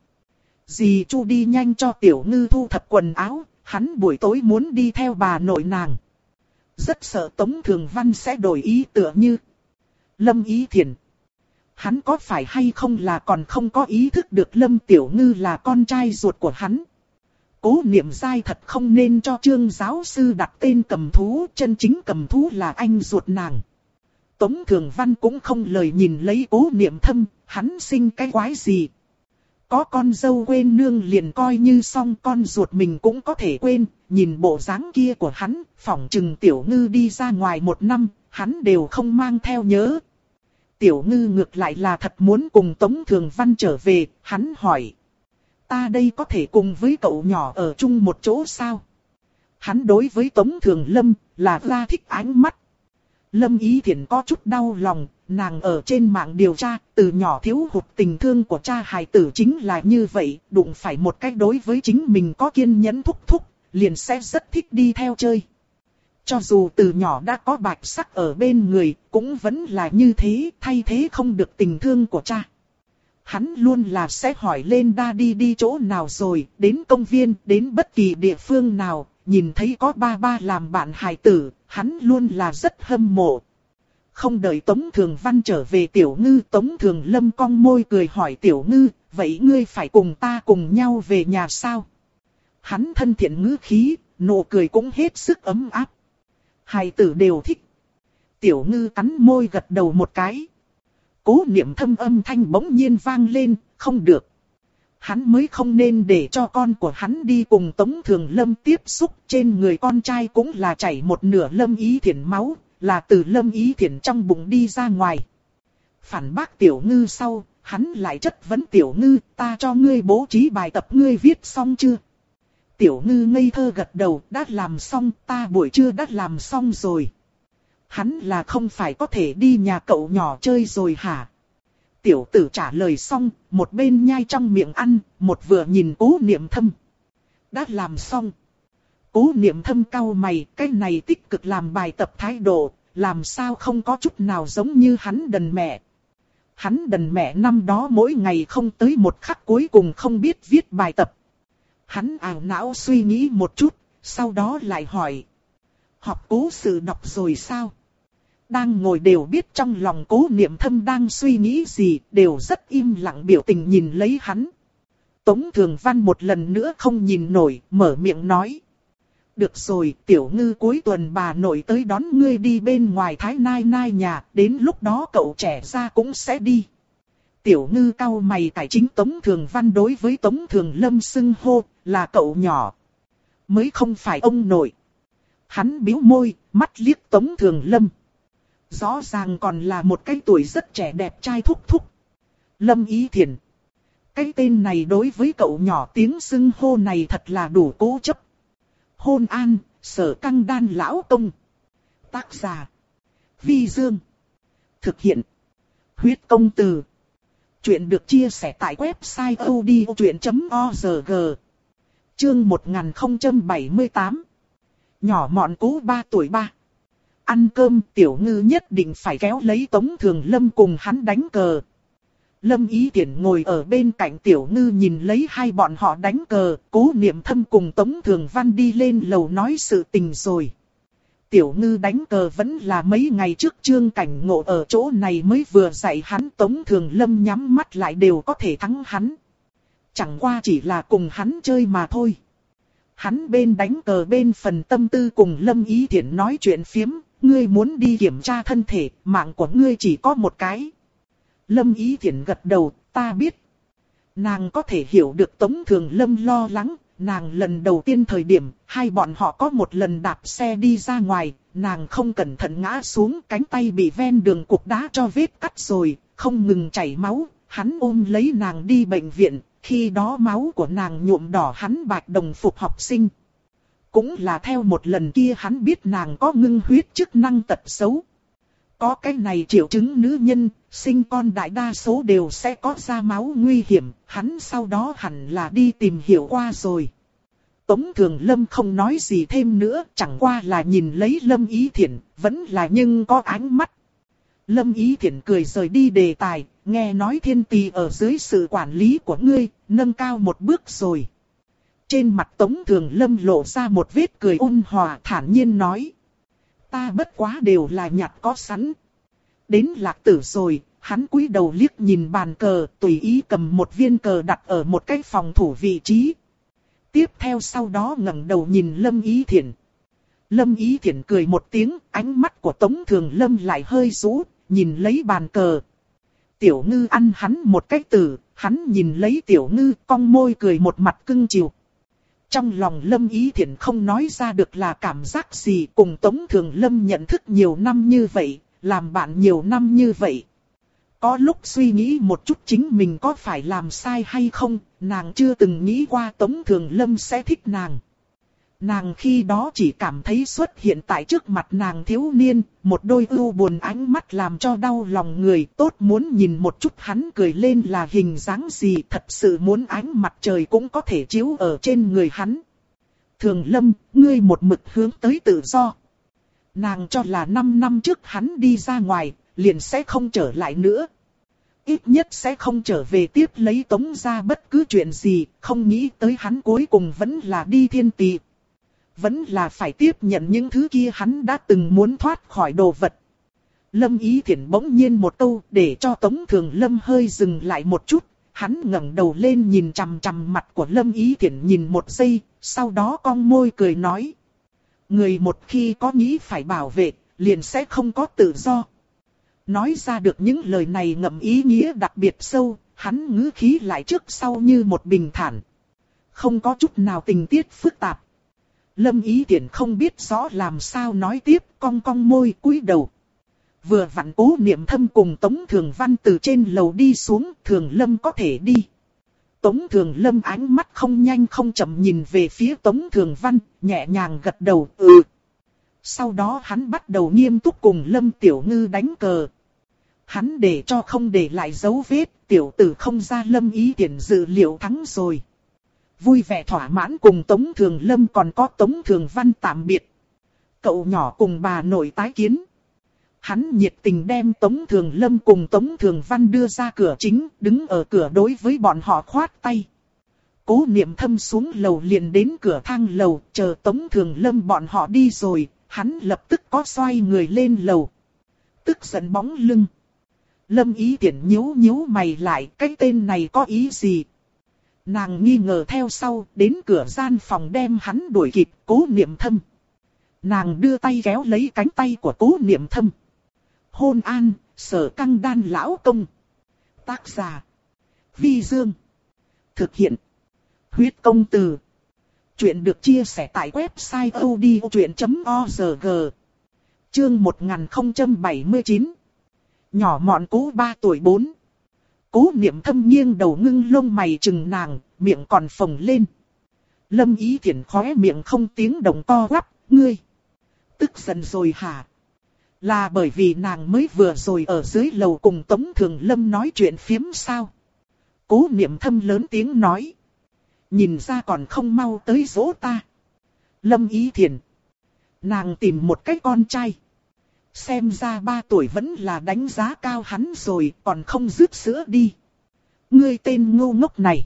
Dì Chu đi nhanh cho tiểu ngư thu thập quần áo, hắn buổi tối muốn đi theo bà nội nàng. Rất sợ Tống Thường Văn sẽ đổi ý tựa như. Lâm Ý Thiền. Hắn có phải hay không là còn không có ý thức được Lâm Tiểu Ngư là con trai ruột của hắn. Cố niệm dai thật không nên cho trương giáo sư đặt tên cầm thú, chân chính cầm thú là anh ruột nàng. Tống Thường Văn cũng không lời nhìn lấy cố niệm thâm, hắn sinh cái quái gì. Có con dâu quên nương liền coi như xong con ruột mình cũng có thể quên, nhìn bộ dáng kia của hắn, phỏng chừng tiểu ngư đi ra ngoài một năm, hắn đều không mang theo nhớ. Tiểu ngư ngược lại là thật muốn cùng Tống Thường Văn trở về, hắn hỏi. Ta đây có thể cùng với cậu nhỏ ở chung một chỗ sao? Hắn đối với Tống Thường Lâm là ra thích ánh mắt. Lâm Ý Thiển có chút đau lòng, nàng ở trên mạng điều tra, từ nhỏ thiếu hụt tình thương của cha hài tử chính là như vậy, đụng phải một cách đối với chính mình có kiên nhẫn thúc thúc, liền sẽ rất thích đi theo chơi. Cho dù từ nhỏ đã có bạch sắc ở bên người, cũng vẫn là như thế, thay thế không được tình thương của cha. Hắn luôn là sẽ hỏi lên đa đi đi chỗ nào rồi, đến công viên, đến bất kỳ địa phương nào, nhìn thấy có ba ba làm bạn hài tử, hắn luôn là rất hâm mộ. Không đợi Tống Thường Văn trở về Tiểu Ngư, Tống Thường Lâm cong môi cười hỏi Tiểu Ngư, vậy ngươi phải cùng ta cùng nhau về nhà sao? Hắn thân thiện ngữ khí, nụ cười cũng hết sức ấm áp. hài tử đều thích. Tiểu Ngư cắn môi gật đầu một cái. Cố niệm thâm âm thanh bỗng nhiên vang lên, không được. Hắn mới không nên để cho con của hắn đi cùng Tống Thường Lâm tiếp xúc trên người con trai cũng là chảy một nửa lâm ý thiển máu, là từ lâm ý thiển trong bụng đi ra ngoài. Phản bác tiểu ngư sau, hắn lại chất vấn tiểu ngư, ta cho ngươi bố trí bài tập ngươi viết xong chưa? Tiểu ngư ngây thơ gật đầu, đã làm xong, ta buổi trưa đã làm xong rồi. Hắn là không phải có thể đi nhà cậu nhỏ chơi rồi hả? Tiểu tử trả lời xong, một bên nhai trong miệng ăn, một vừa nhìn cố niệm thâm. Đã làm xong. Cố niệm thâm cau mày, cái này tích cực làm bài tập thái độ, làm sao không có chút nào giống như hắn đần mẹ. Hắn đần mẹ năm đó mỗi ngày không tới một khắc cuối cùng không biết viết bài tập. Hắn ảo não suy nghĩ một chút, sau đó lại hỏi. Học cố sự đọc rồi sao? Đang ngồi đều biết trong lòng cố niệm thâm đang suy nghĩ gì, đều rất im lặng biểu tình nhìn lấy hắn. Tống Thường Văn một lần nữa không nhìn nổi, mở miệng nói. Được rồi, tiểu ngư cuối tuần bà nội tới đón ngươi đi bên ngoài Thái Nai Nai nhà, đến lúc đó cậu trẻ ra cũng sẽ đi. Tiểu ngư cao mày cải chính Tống Thường Văn đối với Tống Thường Lâm xưng hô, là cậu nhỏ. Mới không phải ông nội. Hắn biếu môi, mắt liếc Tống Thường Lâm. Rõ ràng còn là một cái tuổi rất trẻ đẹp trai thúc thúc. Lâm Ý Thiền. Cái tên này đối với cậu nhỏ tiếng xưng hô này thật là đủ cố chấp. Hôn an, sở căng đan lão công. Tác giả. Vi Dương. Thực hiện. Huyết công từ. Chuyện được chia sẻ tại website odchuyện.org. Chương 1078. Nhỏ mọn cú 3 tuổi 3. Ăn cơm tiểu ngư nhất định phải kéo lấy Tống Thường Lâm cùng hắn đánh cờ. Lâm Ý Tiễn ngồi ở bên cạnh tiểu ngư nhìn lấy hai bọn họ đánh cờ, cố niệm thâm cùng Tống Thường Văn đi lên lầu nói sự tình rồi. Tiểu ngư đánh cờ vẫn là mấy ngày trước trương cảnh ngộ ở chỗ này mới vừa dạy hắn Tống Thường Lâm nhắm mắt lại đều có thể thắng hắn. Chẳng qua chỉ là cùng hắn chơi mà thôi. Hắn bên đánh cờ bên phần tâm tư cùng Lâm Ý Thiển nói chuyện phiếm, ngươi muốn đi kiểm tra thân thể, mạng của ngươi chỉ có một cái. Lâm Ý Thiển gật đầu, ta biết. Nàng có thể hiểu được Tống Thường Lâm lo lắng, nàng lần đầu tiên thời điểm, hai bọn họ có một lần đạp xe đi ra ngoài, nàng không cẩn thận ngã xuống, cánh tay bị ven đường cục đá cho vết cắt rồi, không ngừng chảy máu, hắn ôm lấy nàng đi bệnh viện, khi đó máu của nàng nhuộm đỏ hắn bạch đồng phục học sinh. Cũng là theo một lần kia hắn biết nàng có ngưng huyết chức năng tật xấu. Có cái này triệu chứng nữ nhân, sinh con đại đa số đều sẽ có ra máu nguy hiểm, hắn sau đó hẳn là đi tìm hiểu qua rồi. Tống Thường Lâm không nói gì thêm nữa, chẳng qua là nhìn lấy Lâm Ý Thiển, vẫn là nhưng có ánh mắt. Lâm Ý Thiển cười rời đi đề tài, nghe nói thiên Tì ở dưới sự quản lý của ngươi, nâng cao một bước rồi. Trên mặt Tống Thường Lâm lộ ra một vết cười ôn hòa thản nhiên nói. Ta bất quá đều là nhặt có sẵn. Đến lạc tử rồi, hắn cúi đầu liếc nhìn bàn cờ, tùy ý cầm một viên cờ đặt ở một cái phòng thủ vị trí. Tiếp theo sau đó ngẩng đầu nhìn Lâm Ý Thiển. Lâm Ý Thiển cười một tiếng, ánh mắt của Tống Thường Lâm lại hơi rũ, nhìn lấy bàn cờ. Tiểu ngư ăn hắn một cái tử hắn nhìn lấy tiểu ngư cong môi cười một mặt cưng chiều. Trong lòng Lâm Ý Thiển không nói ra được là cảm giác gì cùng Tống Thường Lâm nhận thức nhiều năm như vậy, làm bạn nhiều năm như vậy. Có lúc suy nghĩ một chút chính mình có phải làm sai hay không, nàng chưa từng nghĩ qua Tống Thường Lâm sẽ thích nàng. Nàng khi đó chỉ cảm thấy xuất hiện tại trước mặt nàng thiếu niên, một đôi ưu buồn ánh mắt làm cho đau lòng người tốt muốn nhìn một chút hắn cười lên là hình dáng gì thật sự muốn ánh mặt trời cũng có thể chiếu ở trên người hắn. Thường lâm, ngươi một mực hướng tới tự do. Nàng cho là 5 năm trước hắn đi ra ngoài, liền sẽ không trở lại nữa. Ít nhất sẽ không trở về tiếp lấy tống ra bất cứ chuyện gì, không nghĩ tới hắn cuối cùng vẫn là đi thiên tỷ vẫn là phải tiếp nhận những thứ kia hắn đã từng muốn thoát khỏi đồ vật. Lâm Ý Thiển bỗng nhiên một câu để cho Tống Thường Lâm hơi dừng lại một chút, hắn ngẩng đầu lên nhìn chằm chằm mặt của Lâm Ý Thiển nhìn một giây, sau đó cong môi cười nói. Người một khi có nghĩ phải bảo vệ, liền sẽ không có tự do. Nói ra được những lời này ngậm ý nghĩa đặc biệt sâu, hắn ngữ khí lại trước sau như một bình thản. Không có chút nào tình tiết phức tạp. Lâm Ý tiện không biết rõ làm sao nói tiếp, cong cong môi cúi đầu. Vừa vặn cố niệm thâm cùng Tống Thường Văn từ trên lầu đi xuống, Thường Lâm có thể đi. Tống Thường Lâm ánh mắt không nhanh không chậm nhìn về phía Tống Thường Văn, nhẹ nhàng gật đầu, ừ. Sau đó hắn bắt đầu nghiêm túc cùng Lâm Tiểu Ngư đánh cờ. Hắn để cho không để lại dấu vết, tiểu tử không ra Lâm ý tiện dự liệu thắng rồi vui vẻ thỏa mãn cùng Tống Thường Lâm còn có Tống Thường Văn tạm biệt. Cậu nhỏ cùng bà nội tái kiến. Hắn nhiệt tình đem Tống Thường Lâm cùng Tống Thường Văn đưa ra cửa chính, đứng ở cửa đối với bọn họ khoát tay. Cố niệm thâm xuống lầu liền đến cửa thang lầu, chờ Tống Thường Lâm bọn họ đi rồi, hắn lập tức có xoay người lên lầu. Tức giận bóng lưng. Lâm ý tiện nhíu nhíu mày lại, cái tên này có ý gì, Nàng nghi ngờ theo sau, đến cửa gian phòng đem hắn đuổi kịp, cố niệm thâm. Nàng đưa tay kéo lấy cánh tay của cố niệm thâm. Hôn an, sở căng đan lão công. Tác giả. Vi Dương. Thực hiện. Huyết công từ. Chuyện được chia sẻ tại website odchuyện.org. Chương 1079. Nhỏ mọn cũ 3 tuổi 4. Cố niệm thâm nghiêng đầu ngưng lông mày chừng nàng, miệng còn phồng lên. Lâm ý thiện khóe miệng không tiếng động to quắp, ngươi. Tức giận rồi hả? Là bởi vì nàng mới vừa rồi ở dưới lầu cùng Tống Thường Lâm nói chuyện phiếm sao? Cố niệm thâm lớn tiếng nói. Nhìn ra còn không mau tới dỗ ta. Lâm ý thiện. Nàng tìm một cái con trai. Xem ra ba tuổi vẫn là đánh giá cao hắn rồi, còn không rước sữa đi. Ngươi tên ngu ngốc này.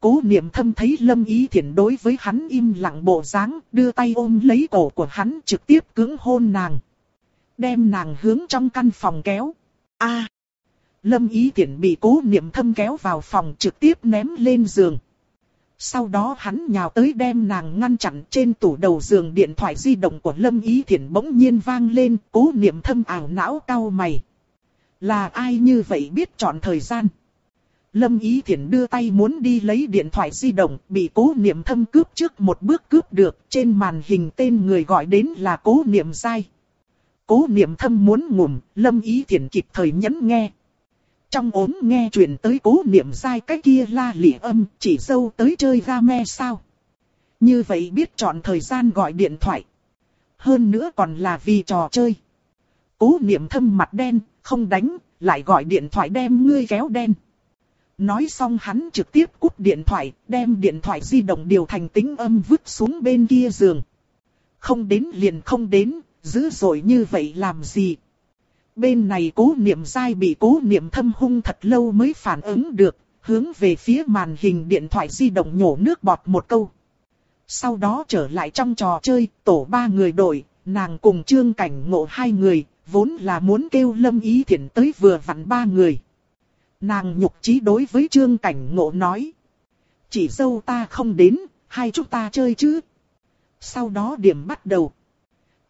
Cố niệm thâm thấy lâm ý thiện đối với hắn im lặng bộ dáng, đưa tay ôm lấy cổ của hắn trực tiếp cưỡng hôn nàng. Đem nàng hướng trong căn phòng kéo. a Lâm ý thiện bị cố niệm thâm kéo vào phòng trực tiếp ném lên giường. Sau đó hắn nhào tới đem nàng ngăn chặn trên tủ đầu giường điện thoại di động của Lâm Ý Thiển bỗng nhiên vang lên, cố niệm thâm ảo não cau mày. Là ai như vậy biết chọn thời gian? Lâm Ý Thiển đưa tay muốn đi lấy điện thoại di động, bị cố niệm thâm cướp trước một bước cướp được, trên màn hình tên người gọi đến là cố niệm Sai Cố niệm thâm muốn ngủm, Lâm Ý Thiển kịp thời nhấn nghe. Trong ốm nghe truyền tới cố niệm dai cái kia la lịa âm, chỉ dâu tới chơi ra me sao. Như vậy biết chọn thời gian gọi điện thoại. Hơn nữa còn là vì trò chơi. Cố niệm thâm mặt đen, không đánh, lại gọi điện thoại đem ngươi kéo đen. Nói xong hắn trực tiếp cúp điện thoại, đem điện thoại di động điều thành tính âm vứt xuống bên kia giường. Không đến liền không đến, dữ dội như vậy làm gì? Bên này cố niệm dai bị cố niệm thâm hung thật lâu mới phản ứng được, hướng về phía màn hình điện thoại di động nhổ nước bọt một câu. Sau đó trở lại trong trò chơi, tổ ba người đổi, nàng cùng trương cảnh ngộ hai người, vốn là muốn kêu lâm ý thiện tới vừa vặn ba người. Nàng nhục trí đối với trương cảnh ngộ nói. Chỉ dâu ta không đến, hai chúng ta chơi chứ. Sau đó điểm bắt đầu.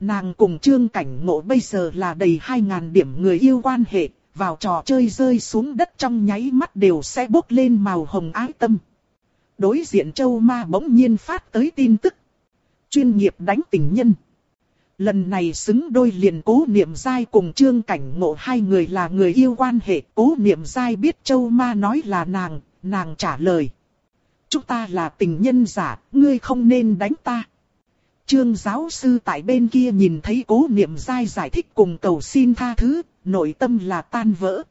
Nàng cùng trương cảnh ngộ bây giờ là đầy 2.000 điểm người yêu quan hệ, vào trò chơi rơi xuống đất trong nháy mắt đều sẽ bốc lên màu hồng ái tâm. Đối diện châu ma bỗng nhiên phát tới tin tức. Chuyên nghiệp đánh tình nhân. Lần này xứng đôi liền cố niệm dai cùng trương cảnh ngộ hai người là người yêu quan hệ. Cố niệm dai biết châu ma nói là nàng, nàng trả lời. Chúng ta là tình nhân giả, ngươi không nên đánh ta. Trương giáo sư tại bên kia nhìn thấy cố niệm dai giải thích cùng cầu xin tha thứ, nội tâm là tan vỡ.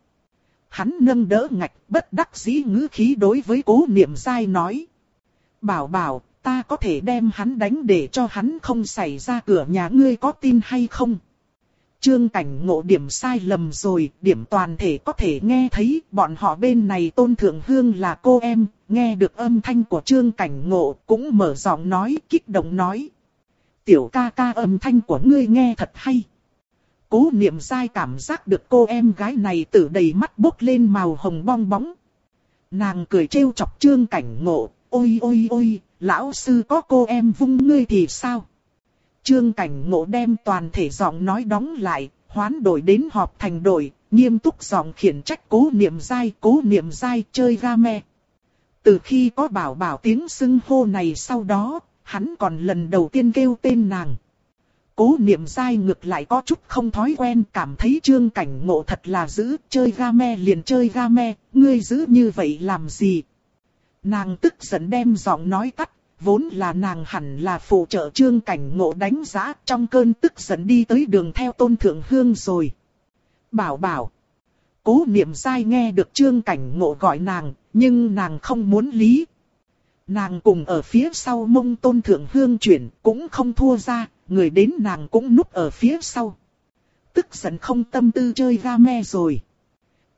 Hắn nâng đỡ ngạch bất đắc dĩ ngữ khí đối với cố niệm dai nói. Bảo bảo, ta có thể đem hắn đánh để cho hắn không xảy ra cửa nhà ngươi có tin hay không? Trương cảnh ngộ điểm sai lầm rồi, điểm toàn thể có thể nghe thấy, bọn họ bên này tôn thượng hương là cô em, nghe được âm thanh của trương cảnh ngộ, cũng mở giọng nói, kích động nói. Tiểu ca ca âm thanh của ngươi nghe thật hay. Cố niệm dai cảm giác được cô em gái này từ đầy mắt bốc lên màu hồng bong bóng. Nàng cười trêu chọc trương cảnh ngộ, ôi ôi ôi, lão sư có cô em vung ngươi thì sao? Trương cảnh ngộ đem toàn thể giọng nói đóng lại, hoán đổi đến họp thành đội, nghiêm túc giọng khiển trách cố niệm dai, cố niệm dai chơi game. Từ khi có bảo bảo tiếng xưng hô này sau đó, hắn còn lần đầu tiên kêu tên nàng. Cố niệm dai ngược lại có chút không thói quen, cảm thấy trương cảnh ngộ thật là dữ chơi game liền chơi game, ngươi dữ như vậy làm gì? Nàng tức giận đem giọng nói tắt, vốn là nàng hẳn là phụ trợ trương cảnh ngộ đánh giá trong cơn tức giận đi tới đường theo tôn thượng hương rồi. Bảo bảo. Cố niệm dai nghe được trương cảnh ngộ gọi nàng, nhưng nàng không muốn lý. Nàng cùng ở phía sau mông tôn thượng hương chuyển cũng không thua ra, người đến nàng cũng núp ở phía sau. Tức giận không tâm tư chơi game rồi.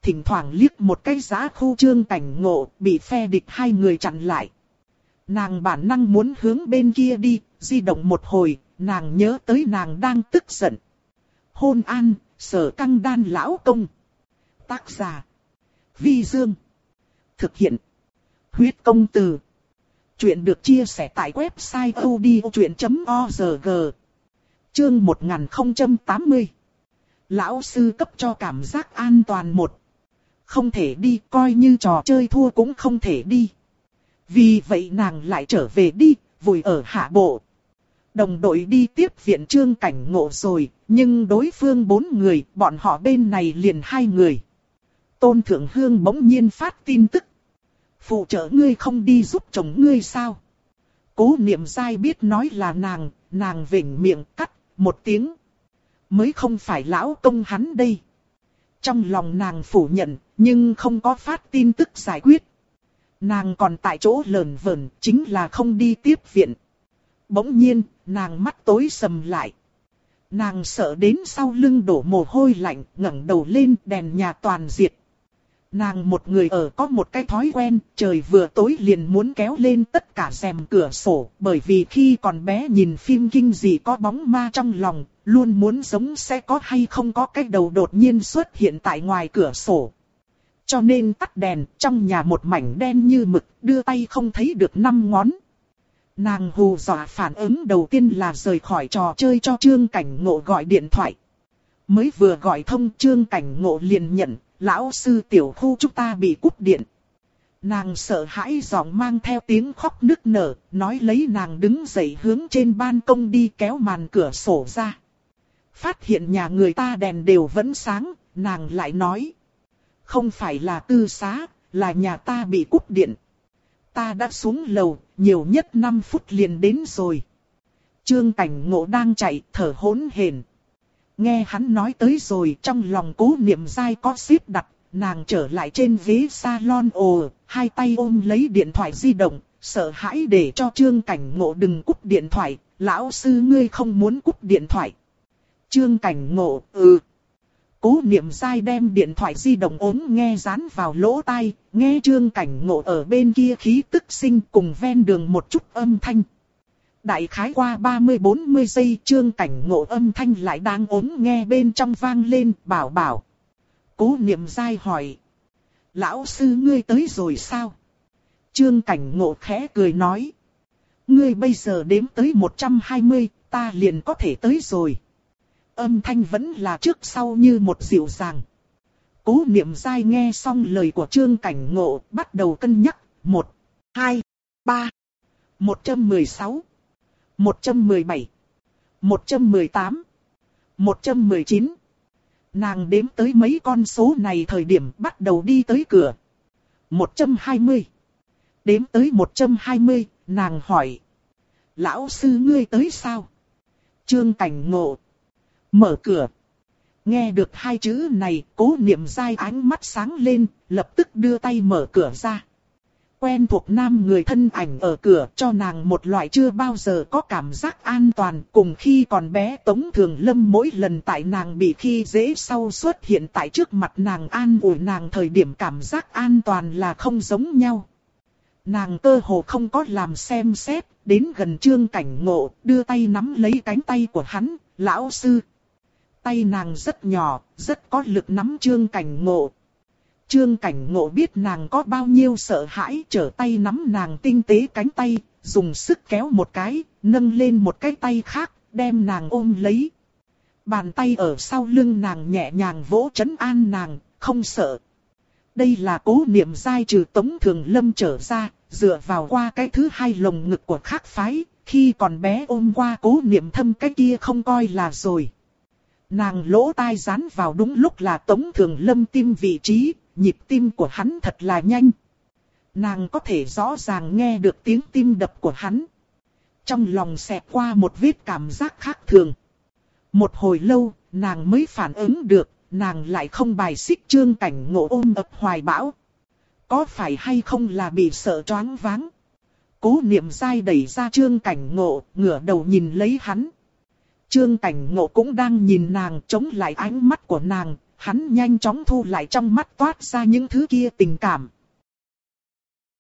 Thỉnh thoảng liếc một cái giá khu trương cảnh ngộ, bị phe địch hai người chặn lại. Nàng bản năng muốn hướng bên kia đi, di động một hồi, nàng nhớ tới nàng đang tức giận. Hôn an, sở căng đan lão công. Tác giả. Vi Dương. Thực hiện. Huyết công từ. Chuyện được chia sẻ tại website odchuyện.org. Chương 1080. Lão sư cấp cho cảm giác an toàn một. Không thể đi, coi như trò chơi thua cũng không thể đi. Vì vậy nàng lại trở về đi, vùi ở hạ bộ. Đồng đội đi tiếp viện trương cảnh ngộ rồi, nhưng đối phương bốn người, bọn họ bên này liền hai người. Tôn Thượng Hương bỗng nhiên phát tin tức. Phụ trợ ngươi không đi giúp chồng ngươi sao? Cố niệm dai biết nói là nàng, nàng vỉnh miệng cắt, một tiếng. Mới không phải lão công hắn đây. Trong lòng nàng phủ nhận, nhưng không có phát tin tức giải quyết. Nàng còn tại chỗ lờn vờn, chính là không đi tiếp viện. Bỗng nhiên, nàng mắt tối sầm lại. Nàng sợ đến sau lưng đổ mồ hôi lạnh, ngẩng đầu lên đèn nhà toàn diệt. Nàng một người ở có một cái thói quen, trời vừa tối liền muốn kéo lên tất cả rèm cửa sổ, bởi vì khi còn bé nhìn phim kinh dị có bóng ma trong lòng, luôn muốn giống sẽ có hay không có cái đầu đột nhiên xuất hiện tại ngoài cửa sổ. Cho nên tắt đèn, trong nhà một mảnh đen như mực, đưa tay không thấy được năm ngón. Nàng hù dọa phản ứng đầu tiên là rời khỏi trò chơi cho Trương Cảnh Ngộ gọi điện thoại. Mới vừa gọi thông Trương Cảnh Ngộ liền nhận, lão sư tiểu khu chúng ta bị cúp điện. Nàng sợ hãi giọng mang theo tiếng khóc nức nở, nói lấy nàng đứng dậy hướng trên ban công đi kéo màn cửa sổ ra. Phát hiện nhà người ta đèn đều vẫn sáng, nàng lại nói. Không phải là tư xá, là nhà ta bị cúp điện. Ta đã xuống lầu, nhiều nhất 5 phút liền đến rồi. Trương cảnh ngộ đang chạy, thở hỗn hển. Nghe hắn nói tới rồi trong lòng cố niệm dai có xếp đặt, nàng trở lại trên ghế salon ồ, hai tay ôm lấy điện thoại di động, sợ hãi để cho trương cảnh ngộ đừng cúp điện thoại, lão sư ngươi không muốn cúp điện thoại. Trương cảnh ngộ, ừ. Cố niệm dai đem điện thoại di động ốm nghe dán vào lỗ tai, nghe trương cảnh ngộ ở bên kia khí tức sinh cùng ven đường một chút âm thanh. Đại khái qua 30-40 giây trương cảnh ngộ âm thanh lại đang ốm nghe bên trong vang lên, bảo bảo. Cố niệm dai hỏi. Lão sư ngươi tới rồi sao? Trương cảnh ngộ khẽ cười nói. Ngươi bây giờ đếm tới 120, ta liền có thể tới rồi. Âm thanh vẫn là trước sau như một dịu dàng. Cố niệm dai nghe xong lời của trương cảnh ngộ, bắt đầu cân nhắc. 1, 2, 3, 116, 117, 118, 119. Nàng đếm tới mấy con số này thời điểm bắt đầu đi tới cửa. 120. Đếm tới 120, nàng hỏi. Lão sư ngươi tới sao? Trương cảnh ngộ. Mở cửa. Nghe được hai chữ này, cố niệm dai ánh mắt sáng lên, lập tức đưa tay mở cửa ra. Quen thuộc nam người thân ảnh ở cửa cho nàng một loại chưa bao giờ có cảm giác an toàn cùng khi còn bé Tống Thường Lâm mỗi lần tại nàng bị khi dễ sau xuất hiện tại trước mặt nàng an ủi nàng thời điểm cảm giác an toàn là không giống nhau. Nàng cơ hồ không có làm xem xét, đến gần trương cảnh ngộ, đưa tay nắm lấy cánh tay của hắn, lão sư. Tay nàng rất nhỏ, rất có lực nắm trương cảnh ngộ. Trương cảnh ngộ biết nàng có bao nhiêu sợ hãi trở tay nắm nàng tinh tế cánh tay, dùng sức kéo một cái, nâng lên một cái tay khác, đem nàng ôm lấy. Bàn tay ở sau lưng nàng nhẹ nhàng vỗ chấn an nàng, không sợ. Đây là cố niệm dai trừ tống thường lâm trở ra, dựa vào qua cái thứ hai lồng ngực của khác phái, khi còn bé ôm qua cố niệm thâm cái kia không coi là rồi. Nàng lỗ tai dán vào đúng lúc là tống thường lâm tim vị trí, nhịp tim của hắn thật là nhanh. Nàng có thể rõ ràng nghe được tiếng tim đập của hắn. Trong lòng xẹt qua một vết cảm giác khác thường. Một hồi lâu, nàng mới phản ứng được, nàng lại không bài xích trương cảnh ngộ ôm ập hoài bão. Có phải hay không là bị sợ choáng váng? Cố niệm dai đẩy ra trương cảnh ngộ, ngửa đầu nhìn lấy hắn. Trương cảnh ngộ cũng đang nhìn nàng chống lại ánh mắt của nàng, hắn nhanh chóng thu lại trong mắt toát ra những thứ kia tình cảm.